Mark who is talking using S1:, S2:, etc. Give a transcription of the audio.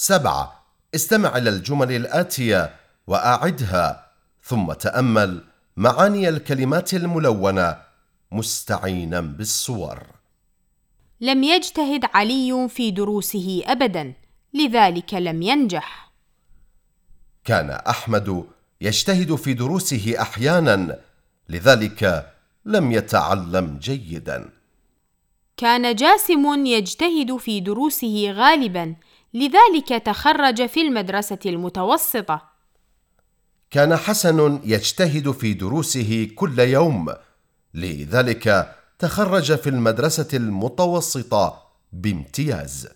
S1: سبعة. استمع إلى الجمل الآتية وأعدها ثم تأمل معاني الكلمات الملونة مستعينا بالصور.
S2: لم يجتهد علي في دروسه أبدا لذلك لم ينجح.
S1: كان أحمد يجتهد في دروسه أحيانا لذلك لم يتعلم جيدا.
S2: كان جاسم يجتهد في دروسه غالبا لذلك تخرج في المدرسة المتوسطة.
S1: كان حسن يجتهد في دروسه كل يوم لذلك تخرج في المدرسة المتوسطة بامتياز.